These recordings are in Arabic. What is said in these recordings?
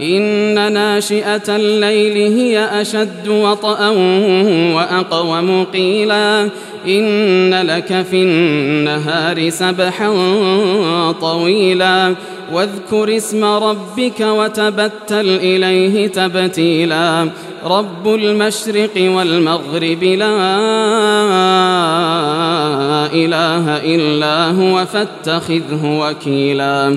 إن ناشئة الليل هي أشد وطئا وأقوم قيلا إن لك في النهار سبحا طويلا واذكر اسم ربك وتبتل إليه تبتيلا رب المشرق والمغرب لا إله إلا هو فاتخذه وكيلا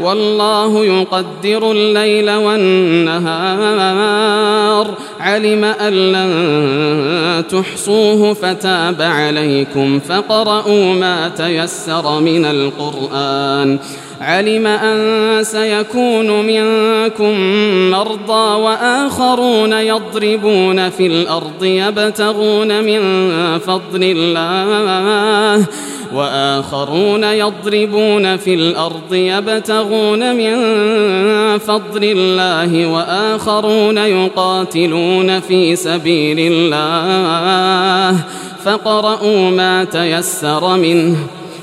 والله يقدر الليل والنهار. علم أن لن تحصوه فتاب عليكم فقرؤوا ما تيسر من القرآن. علم أن سيكون منكم مرضى وآخرون يضربون في الأرض يبتغون من فضل الله. وآخرون يضربون في الأرض يبتغون من فضل الله وآخرون يقاتلون في سبيل الله فقرؤوا ما تيسر منه